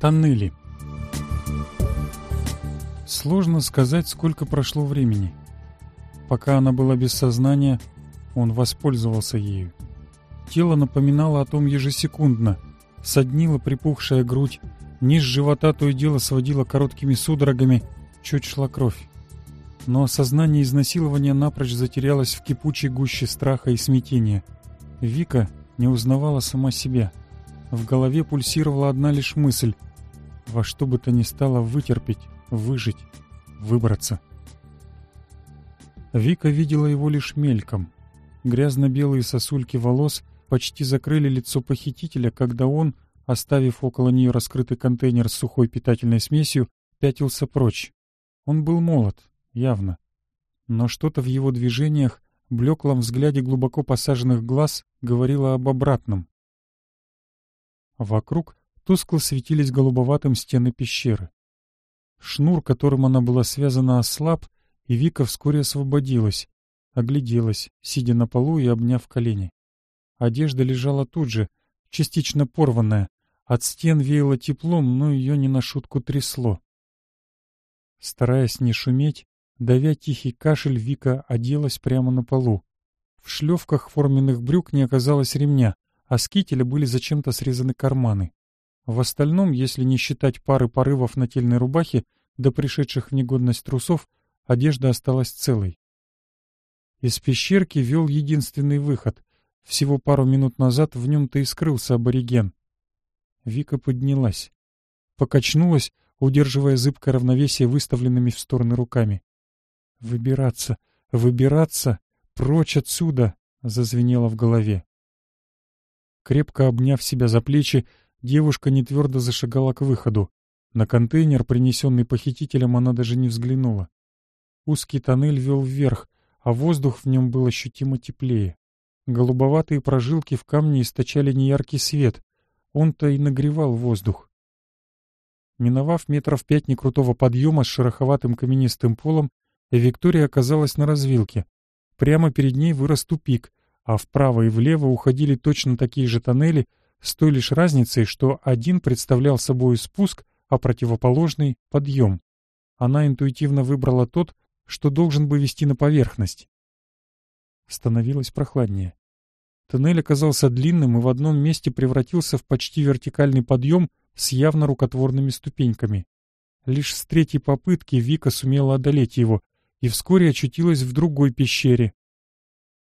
Тоннели. Сложно сказать, сколько прошло времени. Пока она была без сознания, он воспользовался ею. Тело напоминало о том ежесекундно. Соднила припухшая грудь, низ живота то и дело сводила короткими судорогами, чуть шла кровь. Но осознание изнасилования напрочь затерялось в кипучей гуще страха и смятения. Вика не узнавала сама себя — в голове пульсировала одна лишь мысль. Во что бы то ни стало вытерпеть, выжить, выбраться. Вика видела его лишь мельком. Грязно-белые сосульки волос почти закрыли лицо похитителя, когда он, оставив около нее раскрытый контейнер с сухой питательной смесью, пятился прочь. Он был молод, явно. Но что-то в его движениях, блеклом взгляде глубоко посаженных глаз говорило об обратном вокруг тускло светились голубоватым стены пещеры. Шнур, которым она была связана, ослаб, и Вика вскоре освободилась, огляделась, сидя на полу и обняв колени. Одежда лежала тут же, частично порванная, от стен веяло теплом, но ее не на шутку трясло. Стараясь не шуметь, давя тихий кашель, Вика оделась прямо на полу. В шлевках форменных брюк не оказалось ремня, а с кителя были зачем-то срезаны карманы. В остальном, если не считать пары порывов на тельной рубахе до пришедших в негодность трусов, одежда осталась целой. Из пещерки вел единственный выход. Всего пару минут назад в нем-то и скрылся абориген. Вика поднялась. Покачнулась, удерживая зыбкое равновесие выставленными в стороны руками. «Выбираться, выбираться, прочь отсюда!» — зазвенело в голове. Крепко обняв себя за плечи, девушка нетвердо зашагала к выходу. На контейнер, принесенный похитителем, она даже не взглянула. Узкий тоннель вел вверх, а воздух в нем был ощутимо теплее. Голубоватые прожилки в камне источали неяркий свет. Он-то и нагревал воздух. Миновав метров пять некрутого подъема с шероховатым каменистым полом, Виктория оказалась на развилке. Прямо перед ней вырос тупик — а вправо и влево уходили точно такие же тоннели, с той лишь разницей, что один представлял собой спуск, а противоположный — подъем. Она интуитивно выбрала тот, что должен бы вести на поверхность. Становилось прохладнее. Тоннель оказался длинным и в одном месте превратился в почти вертикальный подъем с явно рукотворными ступеньками. Лишь с третьей попытки Вика сумела одолеть его и вскоре очутилась в другой пещере,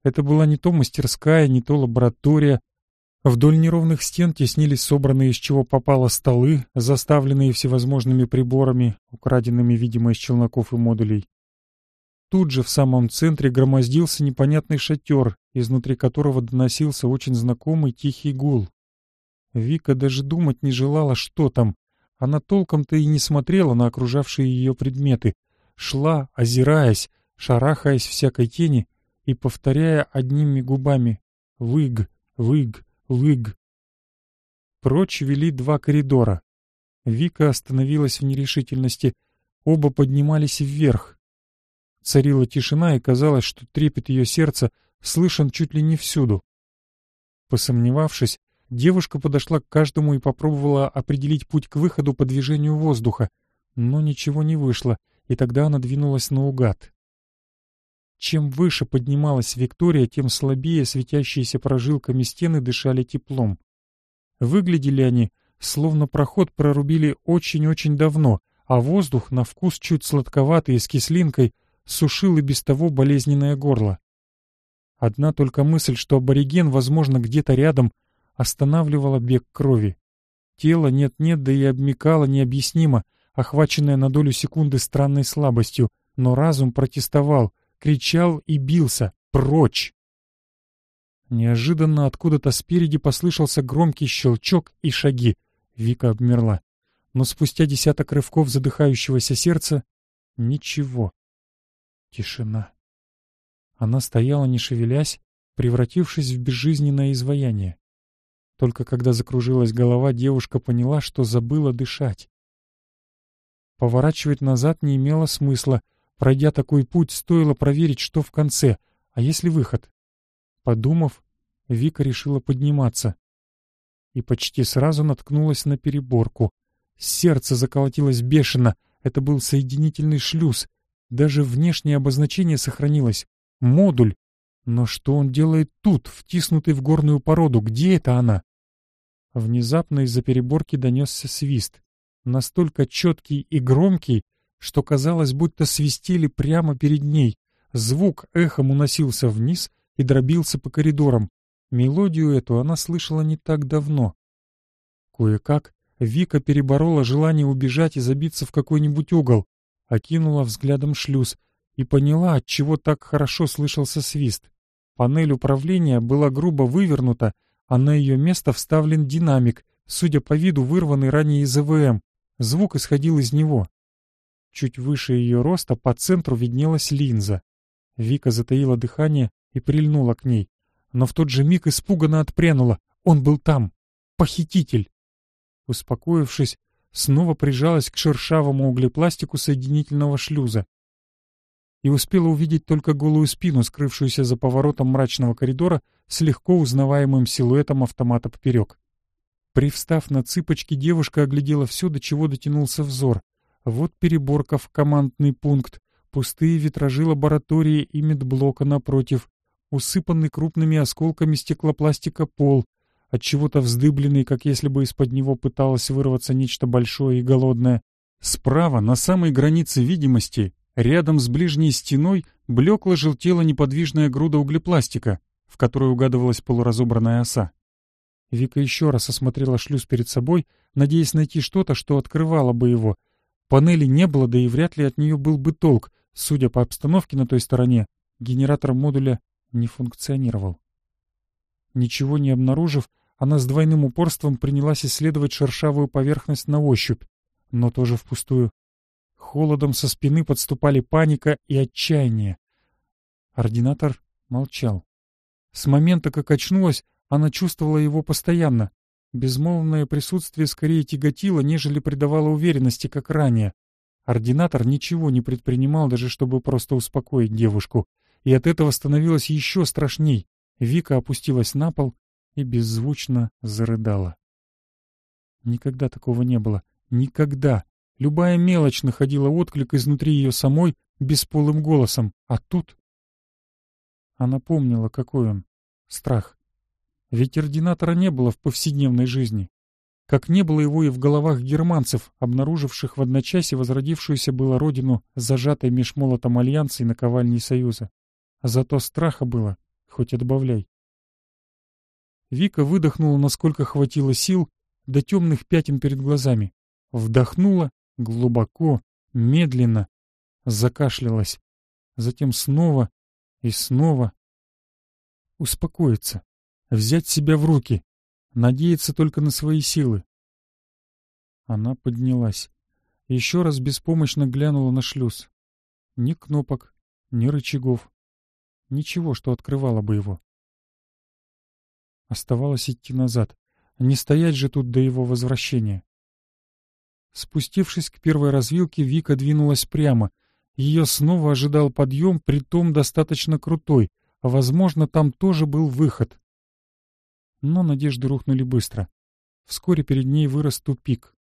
это была не то мастерская, не то лаборатория. Вдоль неровных стен теснились собранные из чего попало столы, заставленные всевозможными приборами, украденными, видимо, из челноков и модулей. Тут же в самом центре громоздился непонятный шатер, изнутри которого доносился очень знакомый тихий гул. Вика даже думать не желала, что там. Она толком-то и не смотрела на окружавшие ее предметы. Шла, озираясь, шарахаясь всякой тени, и повторяя одними губами «Выг, выг, выг». Прочь вели два коридора. Вика остановилась в нерешительности. Оба поднимались вверх. Царила тишина, и казалось, что трепет ее сердца слышен чуть ли не всюду. Посомневавшись, девушка подошла к каждому и попробовала определить путь к выходу по движению воздуха, но ничего не вышло, и тогда она двинулась наугад. Чем выше поднималась Виктория, тем слабее светящиеся прожилками стены дышали теплом. Выглядели они, словно проход прорубили очень-очень давно, а воздух, на вкус чуть сладковатый и с кислинкой, сушил и без того болезненное горло. Одна только мысль, что абориген, возможно, где-то рядом, останавливала бег крови. Тело нет-нет, да и обмекало необъяснимо, охваченное на долю секунды странной слабостью, но разум протестовал — кричал и бился. «Прочь!» Неожиданно откуда-то спереди послышался громкий щелчок и шаги. Вика обмерла. Но спустя десяток рывков задыхающегося сердца — ничего. Тишина. Она стояла, не шевелясь, превратившись в безжизненное изваяние. Только когда закружилась голова, девушка поняла, что забыла дышать. Поворачивать назад не имело смысла — Пройдя такой путь, стоило проверить, что в конце, а если выход. Подумав, Вика решила подниматься. И почти сразу наткнулась на переборку. Сердце заколотилось бешено, это был соединительный шлюз. Даже внешнее обозначение сохранилось — модуль. Но что он делает тут, втиснутый в горную породу? Где это она? Внезапно из-за переборки донесся свист. Настолько четкий и громкий — что казалось, будто свистели прямо перед ней. Звук эхом уносился вниз и дробился по коридорам. Мелодию эту она слышала не так давно. Кое-как Вика переборола желание убежать и забиться в какой-нибудь угол, окинула взглядом шлюз и поняла, от чего так хорошо слышался свист. Панель управления была грубо вывернута, а на ее место вставлен динамик, судя по виду вырванный ранее из ЭВМ. Звук исходил из него. Чуть выше ее роста по центру виднелась линза. Вика затаила дыхание и прильнула к ней. Но в тот же миг испуганно отпрянула. Он был там. Похититель. Успокоившись, снова прижалась к шершавому углепластику соединительного шлюза. И успела увидеть только голую спину, скрывшуюся за поворотом мрачного коридора с легко узнаваемым силуэтом автомата поперек. Привстав на цыпочки, девушка оглядела все, до чего дотянулся взор — вот переборка в командный пункт, пустые витражи лаборатории и медблока напротив, усыпанный крупными осколками стеклопластика пол, от чего то вздыбленный, как если бы из-под него пыталось вырваться нечто большое и голодное. Справа, на самой границе видимости, рядом с ближней стеной, блекло желтела неподвижная груда углепластика, в которой угадывалась полуразобранная оса. Вика еще раз осмотрела шлюз перед собой, надеясь найти что-то, что открывало бы его — Панели не было, да и вряд ли от нее был бы толк. Судя по обстановке на той стороне, генератор модуля не функционировал. Ничего не обнаружив, она с двойным упорством принялась исследовать шершавую поверхность на ощупь, но тоже впустую. Холодом со спины подступали паника и отчаяние. Ординатор молчал. С момента, как очнулась, она чувствовала его постоянно, Безмолвное присутствие скорее тяготило, нежели придавало уверенности, как ранее. Ординатор ничего не предпринимал, даже чтобы просто успокоить девушку. И от этого становилось еще страшней. Вика опустилась на пол и беззвучно зарыдала. Никогда такого не было. Никогда. Любая мелочь находила отклик изнутри ее самой, бесполым голосом. А тут... Она помнила, какой он. Страх. Ведь ординатора не было в повседневной жизни. Как не было его и в головах германцев, обнаруживших в одночасье возродившуюся было родину, зажатой меж молотом Альянса и наковальней Союза. Зато страха было, хоть отбавляй. Вика выдохнула, насколько хватило сил, до темных пятен перед глазами. Вдохнула глубоко, медленно, закашлялась. Затем снова и снова. Успокоиться взять себя в руки, надеяться только на свои силы. Она поднялась. Еще раз беспомощно глянула на шлюз. Ни кнопок, ни рычагов. Ничего, что открывало бы его. Оставалось идти назад. Не стоять же тут до его возвращения. Спустившись к первой развилке, Вика двинулась прямо. Ее снова ожидал подъем, притом достаточно крутой. а Возможно, там тоже был выход но надежды рухнули быстро. Вскоре перед ней вырос тупик.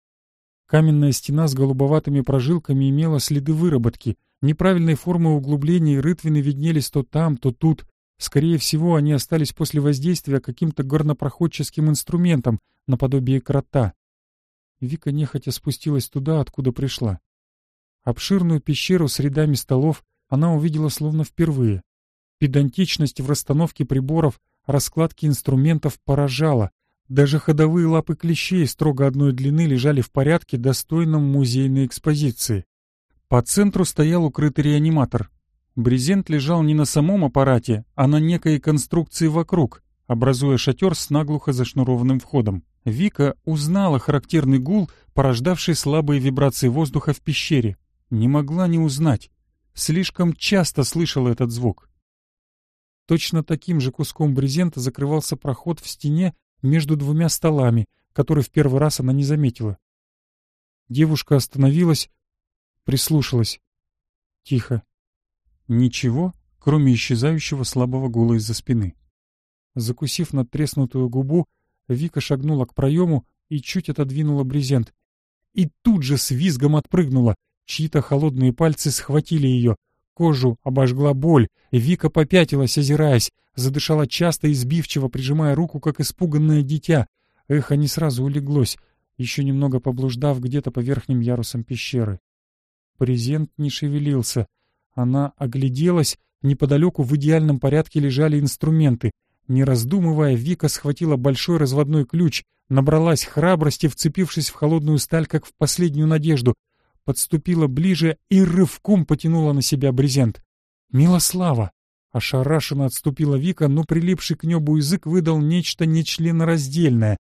Каменная стена с голубоватыми прожилками имела следы выработки. Неправильной формы углублений рытвины виднелись то там, то тут. Скорее всего, они остались после воздействия каким-то горнопроходческим инструментом, наподобие крота. Вика нехотя спустилась туда, откуда пришла. Обширную пещеру с рядами столов она увидела словно впервые. Педантичность в расстановке приборов — раскладки инструментов поражало. Даже ходовые лапы клещей строго одной длины лежали в порядке, достойном музейной экспозиции. По центру стоял укрытый реаниматор. Брезент лежал не на самом аппарате, а на некой конструкции вокруг, образуя шатер с наглухо зашнурованным входом. Вика узнала характерный гул, порождавший слабые вибрации воздуха в пещере. Не могла не узнать. Слишком часто слышала этот звук. Точно таким же куском брезента закрывался проход в стене между двумя столами, который в первый раз она не заметила. Девушка остановилась, прислушалась. Тихо. Ничего, кроме исчезающего слабого гула из-за спины. Закусив надтреснутую губу, Вика шагнула к проему и чуть отодвинула брезент. И тут же с визгом отпрыгнула. Чьи-то холодные пальцы схватили ее. Кожу обожгла боль, и Вика попятилась, озираясь, задышала часто и сбивчиво, прижимая руку, как испуганное дитя. Эхо не сразу улеглось, еще немного поблуждав где-то по верхним ярусам пещеры. Презент не шевелился. Она огляделась, неподалеку в идеальном порядке лежали инструменты. Не раздумывая, Вика схватила большой разводной ключ, набралась храбрости, вцепившись в холодную сталь, как в последнюю надежду — подступила ближе и рывком потянула на себя брезент. «Милослава!» Ошарашенно отступила Вика, но прилипший к небу язык выдал нечто нечленораздельное.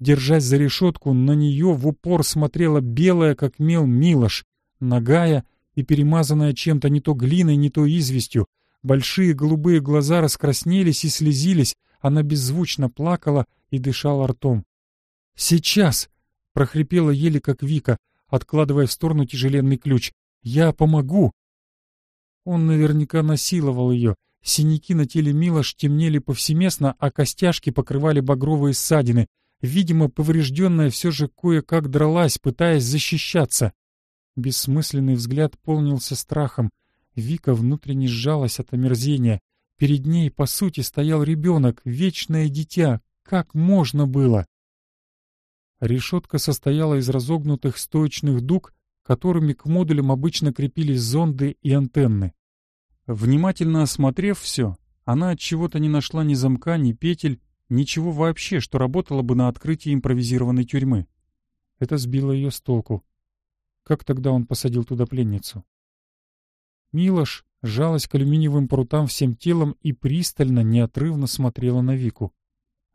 Держась за решетку, на нее в упор смотрела белая, как мел, Милош, ногая и перемазанная чем-то не то глиной, не то известью. Большие голубые глаза раскраснелись и слезились, она беззвучно плакала и дышала ртом. «Сейчас!» — прохрипела еле как Вика откладывая в сторону тяжеленный ключ. «Я помогу!» Он наверняка насиловал ее. Синяки на теле Милош темнели повсеместно, а костяшки покрывали багровые ссадины. Видимо, поврежденная все же кое-как дралась, пытаясь защищаться. Бессмысленный взгляд полнился страхом. Вика внутренне сжалась от омерзения. Перед ней, по сути, стоял ребенок, вечное дитя. Как можно было? Решетка состояла из разогнутых стоечных дуг, которыми к модулям обычно крепились зонды и антенны. Внимательно осмотрев все, она от чего-то не нашла ни замка, ни петель, ничего вообще, что работало бы на открытии импровизированной тюрьмы. Это сбило ее с толку. Как тогда он посадил туда пленницу? Милош жалась к алюминиевым прутам всем телом и пристально, неотрывно смотрела на Вику.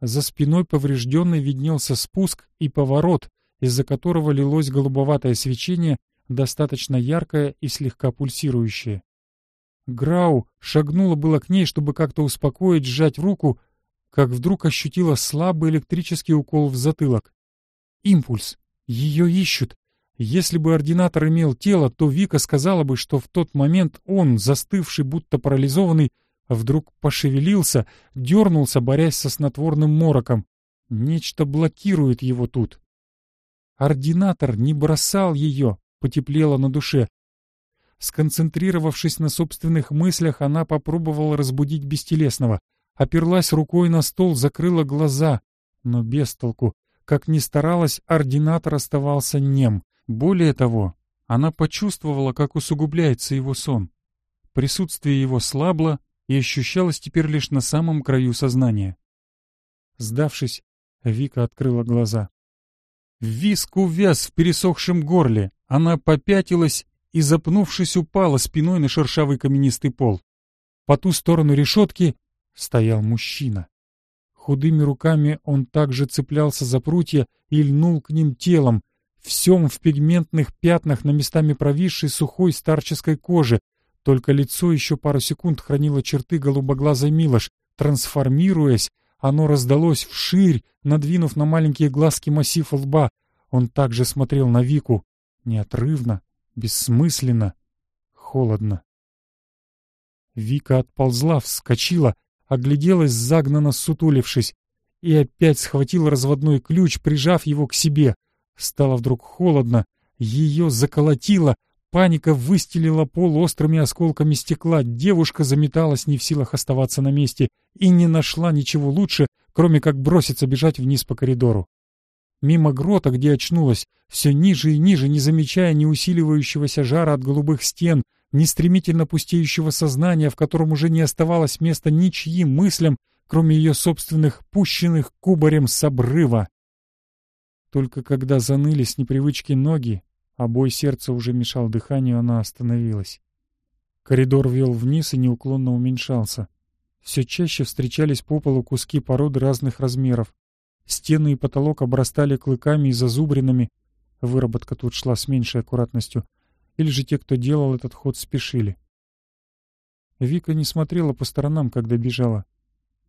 За спиной поврежденный виднелся спуск и поворот, из-за которого лилось голубоватое свечение, достаточно яркое и слегка пульсирующее. Грау шагнула было к ней, чтобы как-то успокоить, сжать руку, как вдруг ощутила слабый электрический укол в затылок. Импульс. Ее ищут. Если бы ординатор имел тело, то Вика сказала бы, что в тот момент он, застывший, будто парализованный, вдруг пошевелился, дернулся, борясь со снотворным мороком. Нечто блокирует его тут. Ординатор не бросал ее, потеплело на душе. Сконцентрировавшись на собственных мыслях, она попробовала разбудить бестелесного. Оперлась рукой на стол, закрыла глаза. Но без толку. Как ни старалась, ординатор оставался нем. Более того, она почувствовала, как усугубляется его сон. Присутствие его слабло, и ощущалась теперь лишь на самом краю сознания. Сдавшись, Вика открыла глаза. Виск увяз в пересохшем горле. Она попятилась и, запнувшись, упала спиной на шершавый каменистый пол. По ту сторону решетки стоял мужчина. Худыми руками он также цеплялся за прутья и льнул к ним телом, всем в пигментных пятнах на местами провисшей сухой старческой кожи, только лицо еще пару секунд хранило черты голубоглазой Милош. Трансформируясь, оно раздалось вширь, надвинув на маленькие глазки массив лба. Он также смотрел на Вику. Неотрывно, бессмысленно, холодно. Вика отползла, вскочила, огляделась, загнанно сутулившись, и опять схватил разводной ключ, прижав его к себе. Стало вдруг холодно, ее заколотило, Паника выстелила пол острыми осколками стекла. Девушка заметалась не в силах оставаться на месте и не нашла ничего лучше, кроме как броситься бежать вниз по коридору. Мимо грота, где очнулась, все ниже и ниже, не замечая ни усиливающегося жара от голубых стен, ни стремительно пустеющего сознания, в котором уже не оставалось места ничьим мыслям, кроме ее собственных, пущенных кубарем с обрыва. Только когда заныли с непривычки ноги, а бой сердца уже мешал дыханию, она остановилась. Коридор вел вниз и неуклонно уменьшался. Все чаще встречались по полу куски породы разных размеров. Стены и потолок обрастали клыками и зазубринами. Выработка тут шла с меньшей аккуратностью. Или же те, кто делал этот ход, спешили. Вика не смотрела по сторонам, когда бежала.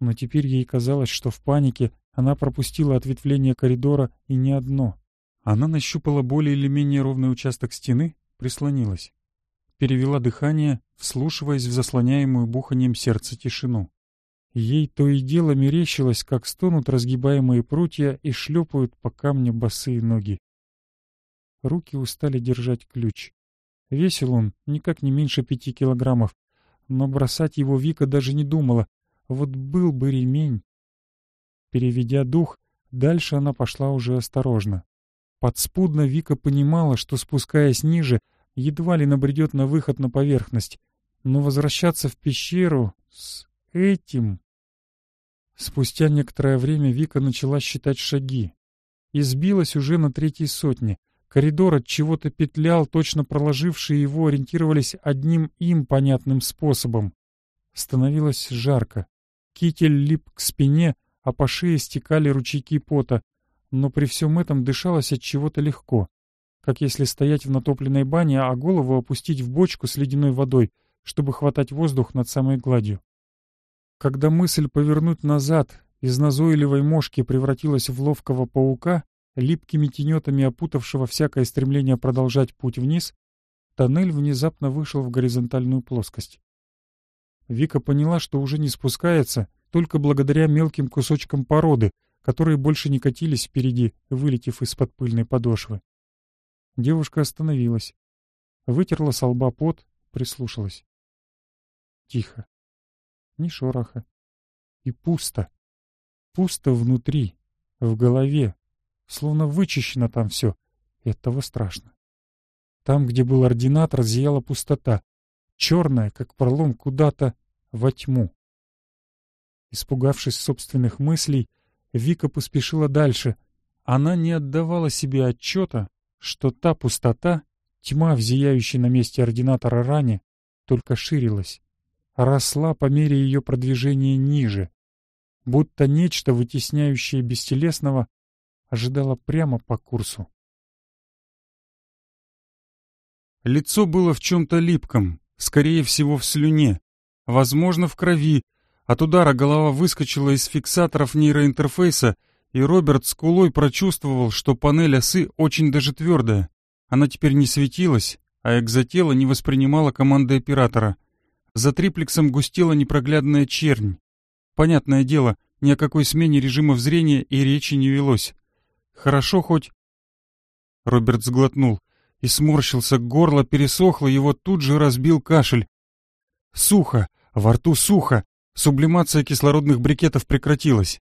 Но теперь ей казалось, что в панике она пропустила ответвление коридора и не одно — она нащупала более или менее ровный участок стены, прислонилась. Перевела дыхание, вслушиваясь в заслоняемую буханием сердца тишину. Ей то и дело мерещилось, как стонут разгибаемые прутья и шлепают по камню босые ноги. Руки устали держать ключ. Весил он никак не меньше пяти килограммов, но бросать его Вика даже не думала. Вот был бы ремень. Переведя дух, дальше она пошла уже осторожно, Подспудно Вика понимала, что, спускаясь ниже, едва ли набредет на выход на поверхность. Но возвращаться в пещеру с этим... Спустя некоторое время Вика начала считать шаги. И сбилась уже на третьей сотне. Коридор от чего-то петлял, точно проложившие его ориентировались одним им понятным способом. Становилось жарко. Китель лип к спине, а по шее стекали ручейки пота но при всем этом дышалось от чего-то легко, как если стоять в натопленной бане, а голову опустить в бочку с ледяной водой, чтобы хватать воздух над самой гладью. Когда мысль повернуть назад из назойливой мошки превратилась в ловкого паука, липкими тенетами опутавшего всякое стремление продолжать путь вниз, тоннель внезапно вышел в горизонтальную плоскость. Вика поняла, что уже не спускается, только благодаря мелким кусочкам породы, которые больше не катились впереди, вылетев из-под пыльной подошвы. Девушка остановилась, вытерла со лба пот, прислушалась. Тихо. Ни шороха. И пусто. Пусто внутри, в голове. Словно вычищено там все. Этого страшно. Там, где был ординатор, зияла пустота. Черная, как пролом куда-то во тьму. Испугавшись собственных мыслей, Вика поспешила дальше. Она не отдавала себе отчета, что та пустота, тьма в на месте ординатора ране, только ширилась. Росла по мере ее продвижения ниже. Будто нечто, вытесняющее бестелесного, ожидало прямо по курсу. Лицо было в чем-то липком, скорее всего в слюне, возможно в крови, от удара голова выскочила из фиксаторов нейроинтерфейса, и Роберт с кулой прочувствовал, что панель осы очень даже твердая. Она теперь не светилась, а экзотело не воспринимало команды оператора. За триплексом густела непроглядная чернь. Понятное дело, ни о какой смене режимов зрения и речи не велось. Хорошо хоть... Роберт сглотнул и сморщился, горло пересохло, его тут же разбил кашель. Сухо, во рту сухо, Сублимация кислородных брикетов прекратилась.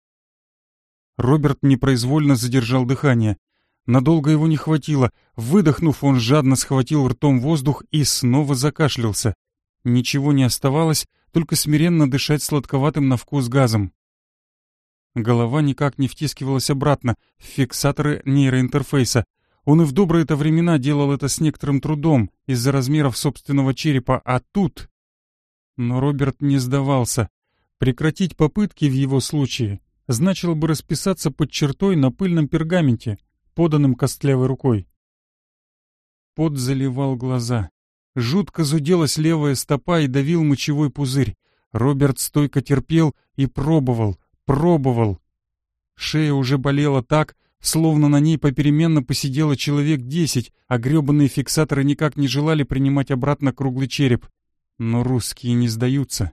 Роберт непроизвольно задержал дыхание. Надолго его не хватило. Выдохнув, он жадно схватил ртом воздух и снова закашлялся. Ничего не оставалось, только смиренно дышать сладковатым на вкус газом. Голова никак не втискивалась обратно в фиксаторы нейроинтерфейса. Он и в добрые-то времена делал это с некоторым трудом из-за размеров собственного черепа, а тут... Но Роберт не сдавался. Прекратить попытки в его случае значило бы расписаться под чертой на пыльном пергаменте, поданным костлявой рукой. Пот заливал глаза. Жутко зуделась левая стопа и давил мочевой пузырь. Роберт стойко терпел и пробовал, пробовал. Шея уже болела так, словно на ней попеременно посидело человек десять, а грёбаные фиксаторы никак не желали принимать обратно круглый череп. Но русские не сдаются.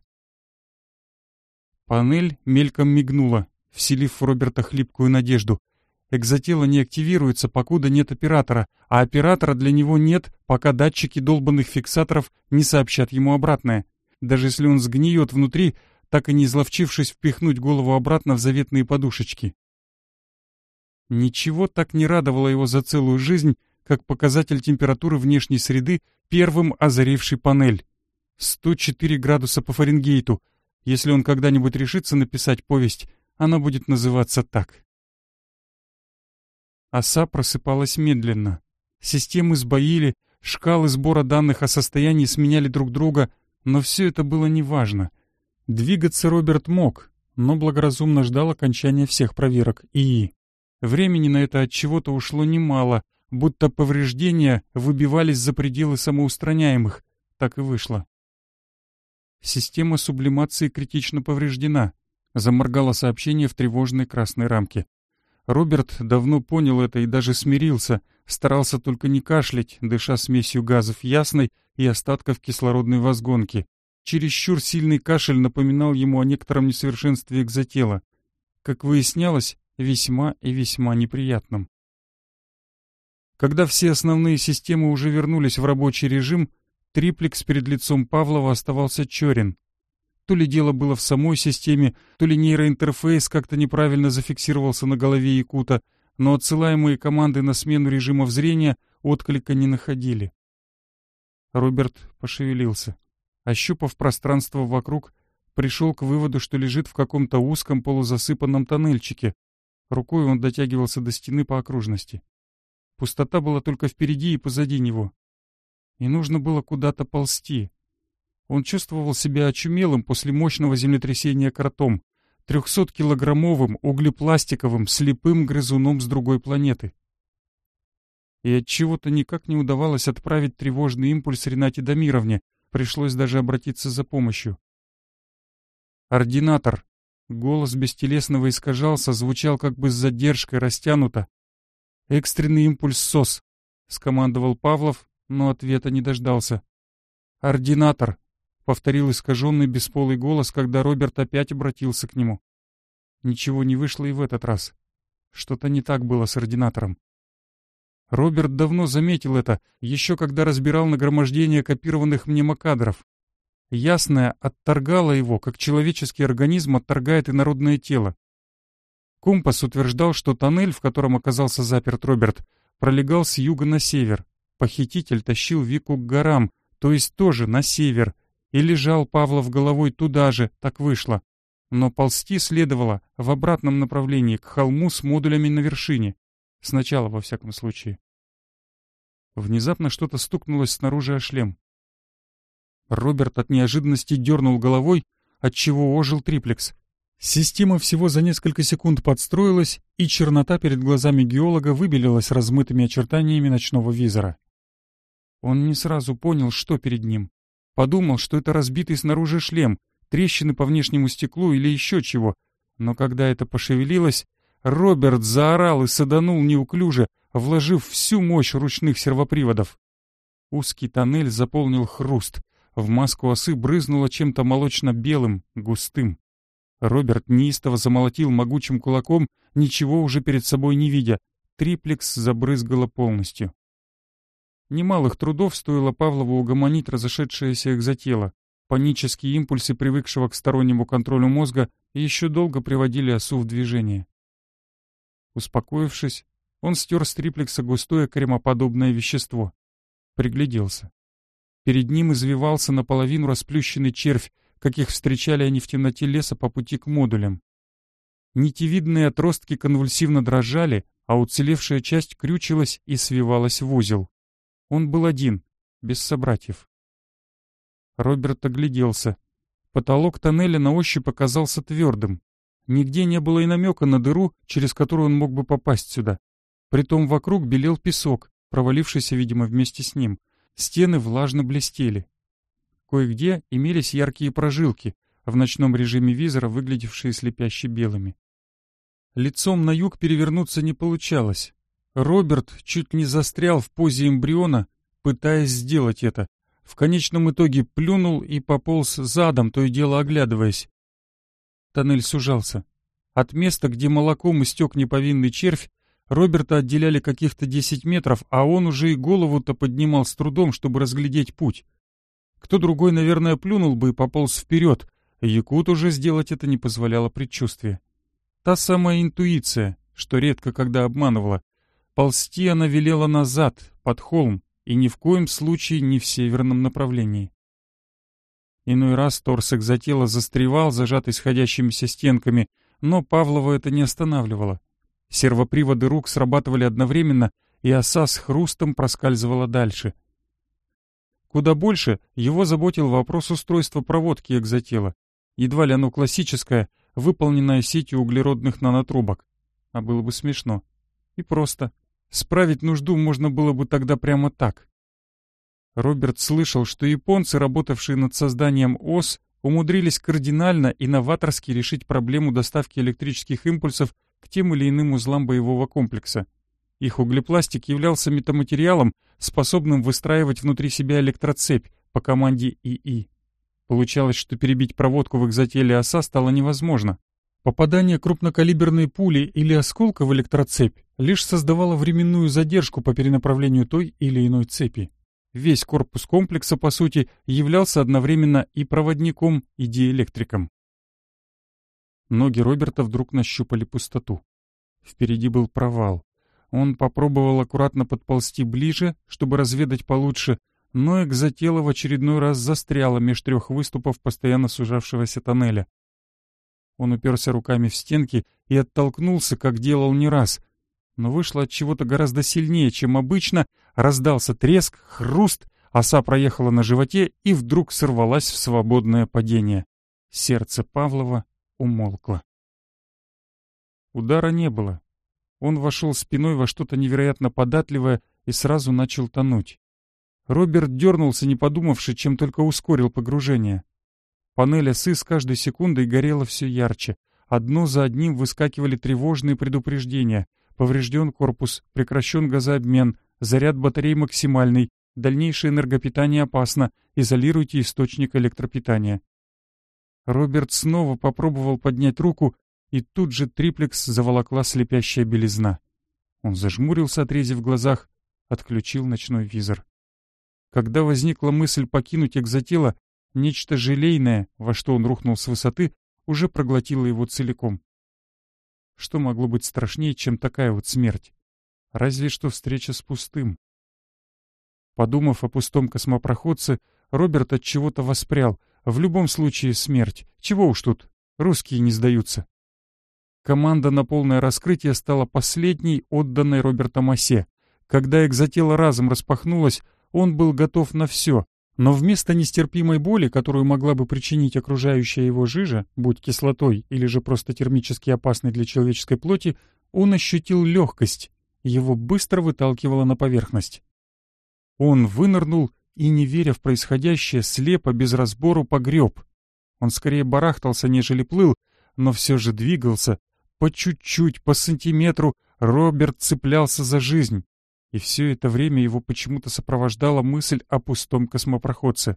Панель мельком мигнула, вселив в Роберта хлипкую надежду. Экзотела не активируется, покуда нет оператора, а оператора для него нет, пока датчики долбанных фиксаторов не сообщат ему обратное. Даже если он сгниет внутри, так и не изловчившись впихнуть голову обратно в заветные подушечки. Ничего так не радовало его за целую жизнь, как показатель температуры внешней среды, первым озаривший панель. 104 градуса по Фаренгейту, если он когда-нибудь решится написать повесть, она будет называться так. Оса просыпалась медленно. Системы сбоили, шкалы сбора данных о состоянии сменяли друг друга, но все это было неважно. Двигаться Роберт мог, но благоразумно ждал окончания всех проверок ИИ. Времени на это от чего-то ушло немало, будто повреждения выбивались за пределы самоустраняемых. Так и вышло. Система сублимации критично повреждена. Заморгало сообщение в тревожной красной рамке. Роберт давно понял это и даже смирился, старался только не кашлять, дыша смесью газов ясной и остатков кислородной возгонки. Чересчур сильный кашель напоминал ему о некотором несовершенстве экзотела. Как выяснялось, весьма и весьма неприятным. Когда все основные системы уже вернулись в рабочий режим, Триплекс перед лицом Павлова оставался черен. То ли дело было в самой системе, то ли нейроинтерфейс как-то неправильно зафиксировался на голове Якута, но отсылаемые команды на смену режимов зрения отклика не находили. Роберт пошевелился. Ощупав пространство вокруг, пришел к выводу, что лежит в каком-то узком полузасыпанном тоннельчике. Рукой он дотягивался до стены по окружности. Пустота была только впереди и позади него и нужно было куда-то ползти. Он чувствовал себя очумелым после мощного землетрясения кротом, 300-килограммовым углепластиковым слепым грызуном с другой планеты. И от чего то никак не удавалось отправить тревожный импульс Ренате Дамировне, пришлось даже обратиться за помощью. «Ординатор!» Голос бестелесного искажался, звучал как бы с задержкой, растянуто. «Экстренный импульс СОС!» — скомандовал Павлов, но ответа не дождался. «Ординатор», — повторил искаженный бесполый голос, когда Роберт опять обратился к нему. Ничего не вышло и в этот раз. Что-то не так было с ординатором. Роберт давно заметил это, еще когда разбирал нагромождение копированных мнемокадров. Ясное отторгало его, как человеческий организм отторгает инородное тело. Компас утверждал, что тоннель, в котором оказался заперт Роберт, пролегал с юга на север, Похититель тащил Вику к горам, то есть тоже на север, и лежал Павлов головой туда же, так вышло. Но ползти следовало в обратном направлении, к холму с модулями на вершине. Сначала, во всяком случае. Внезапно что-то стукнулось снаружи о шлем. Роберт от неожиданности дернул головой, отчего ожил триплекс. Система всего за несколько секунд подстроилась, и чернота перед глазами геолога выбелилась размытыми очертаниями ночного визора. Он не сразу понял, что перед ним. Подумал, что это разбитый снаружи шлем, трещины по внешнему стеклу или еще чего. Но когда это пошевелилось, Роберт заорал и саданул неуклюже, вложив всю мощь ручных сервоприводов. Узкий тоннель заполнил хруст. В маску осы брызнуло чем-то молочно-белым, густым. Роберт неистово замолотил могучим кулаком, ничего уже перед собой не видя. Триплекс забрызгало полностью. Немалых трудов стоило Павлову угомонить разошедшееся экзотело. Панические импульсы привыкшего к стороннему контролю мозга еще долго приводили осу в движение. Успокоившись, он стер с триплекса густое кремоподобное вещество. Пригляделся. Перед ним извивался наполовину расплющенный червь, каких встречали они в темноте леса по пути к модулям. Нитевидные отростки конвульсивно дрожали, а уцелевшая часть крючилась и свивалась в узел. Он был один, без собратьев. Роберт огляделся. Потолок тоннеля на ощупь оказался твердым. Нигде не было и намека на дыру, через которую он мог бы попасть сюда. Притом вокруг белел песок, провалившийся, видимо, вместе с ним. Стены влажно блестели. Кое-где имелись яркие прожилки, в ночном режиме визора выглядевшие слепяще белыми. Лицом на юг перевернуться не получалось. Роберт чуть не застрял в позе эмбриона, пытаясь сделать это. В конечном итоге плюнул и пополз задом, то и дело оглядываясь. Тоннель сужался. От места, где молоком истек неповинный червь, Роберта отделяли каких-то десять метров, а он уже и голову-то поднимал с трудом, чтобы разглядеть путь. Кто другой, наверное, плюнул бы и пополз вперед. Якут уже сделать это не позволяло предчувствие. Та самая интуиция, что редко когда обманывала. Ползти она велела назад, под холм, и ни в коем случае не в северном направлении. Иной раз торс экзотела застревал, зажатый сходящимися стенками, но Павлова это не останавливало. Сервоприводы рук срабатывали одновременно, и оса с хрустом проскальзывала дальше. Куда больше его заботил вопрос устройства проводки экзотела. Едва ли оно классическое, выполненное сетью углеродных нанотрубок. А было бы смешно. И просто. Справить нужду можно было бы тогда прямо так. Роберт слышал, что японцы, работавшие над созданием ОС, умудрились кардинально и новаторски решить проблему доставки электрических импульсов к тем или иным узлам боевого комплекса. Их углепластик являлся метаматериалом, способным выстраивать внутри себя электроцепь по команде ИИ. Получалось, что перебить проводку в экзотеле оса стало невозможно. Попадание крупнокалиберной пули или осколка в электроцепь лишь создавало временную задержку по перенаправлению той или иной цепи. Весь корпус комплекса, по сути, являлся одновременно и проводником, и диэлектриком. Ноги Роберта вдруг нащупали пустоту. Впереди был провал. Он попробовал аккуратно подползти ближе, чтобы разведать получше, но экзотело в очередной раз застряло меж трех выступов постоянно сужавшегося тоннеля. Он уперся руками в стенки и оттолкнулся, как делал не раз. Но вышло от чего-то гораздо сильнее, чем обычно. Раздался треск, хруст, оса проехала на животе и вдруг сорвалась в свободное падение. Сердце Павлова умолкло. Удара не было. Он вошел спиной во что-то невероятно податливое и сразу начал тонуть. Роберт дернулся, не подумавши, чем только ускорил погружение. Панель осы с каждой секундой горела все ярче. Одно за одним выскакивали тревожные предупреждения. Поврежден корпус, прекращен газообмен, заряд батарей максимальный, дальнейшее энергопитание опасно, изолируйте источник электропитания. Роберт снова попробовал поднять руку, и тут же триплекс заволокла слепящая белизна. Он зажмурился, отрезив в глазах, отключил ночной визор. Когда возникла мысль покинуть экзотело, Нечто желейное, во что он рухнул с высоты, уже проглотило его целиком. Что могло быть страшнее, чем такая вот смерть? Разве что встреча с пустым. Подумав о пустом космопроходце, Роберт от чего-то воспрял. В любом случае смерть. Чего уж тут? Русские не сдаются. Команда на полное раскрытие стала последней, отданной Роберта Массе. Когда экзотела разом распахнулась, он был готов на все, но вместо нестерпимой боли, которую могла бы причинить окружающая его жижа, будь кислотой или же просто термически опасной для человеческой плоти, он ощутил легкость. Его быстро выталкивало на поверхность. Он вынырнул и, не веря в происходящее, слепо, без разбору погреб. Он скорее барахтался, нежели плыл, но все же двигался. По чуть-чуть, по сантиметру Роберт цеплялся за жизнь и все это время его почему-то сопровождала мысль о пустом космопроходце.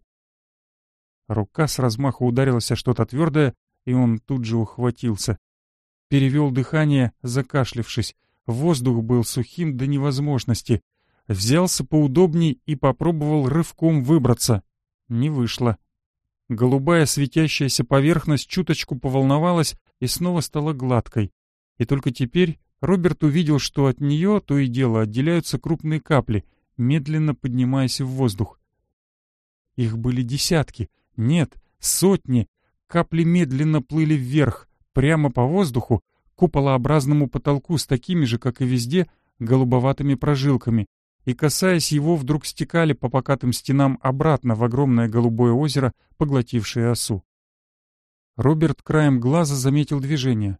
Рука с размаха ударилась о что-то твердое, и он тут же ухватился. Перевел дыхание, закашлившись. Воздух был сухим до невозможности. Взялся поудобней и попробовал рывком выбраться. Не вышло. Голубая светящаяся поверхность чуточку поволновалась и снова стала гладкой. И только теперь Роберт увидел, что от нее то и дело отделяются крупные капли, медленно поднимаясь в воздух. Их были десятки, нет, сотни. Капли медленно плыли вверх, прямо по воздуху, куполообразному потолку с такими же, как и везде, голубоватыми прожилками, и, касаясь его, вдруг стекали по покатым стенам обратно в огромное голубое озеро, поглотившее осу. Роберт краем глаза заметил движение.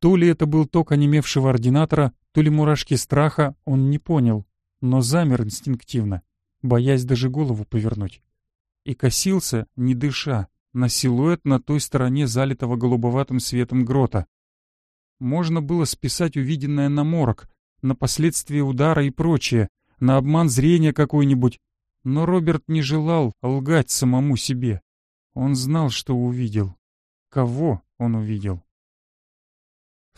То ли это был ток онемевшего ординатора, то ли мурашки страха, он не понял, но замер инстинктивно, боясь даже голову повернуть. И косился, не дыша, на силуэт на той стороне залитого голубоватым светом грота. Можно было списать увиденное на морок, на последствия удара и прочее, на обман зрения какой-нибудь, но Роберт не желал лгать самому себе. Он знал, что увидел. Кого он увидел?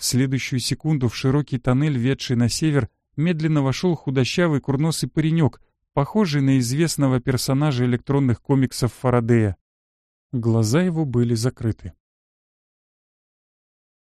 В следующую секунду в широкий тоннель, ведший на север, медленно вошел худощавый курносый паренек, похожий на известного персонажа электронных комиксов Фарадея. Глаза его были закрыты.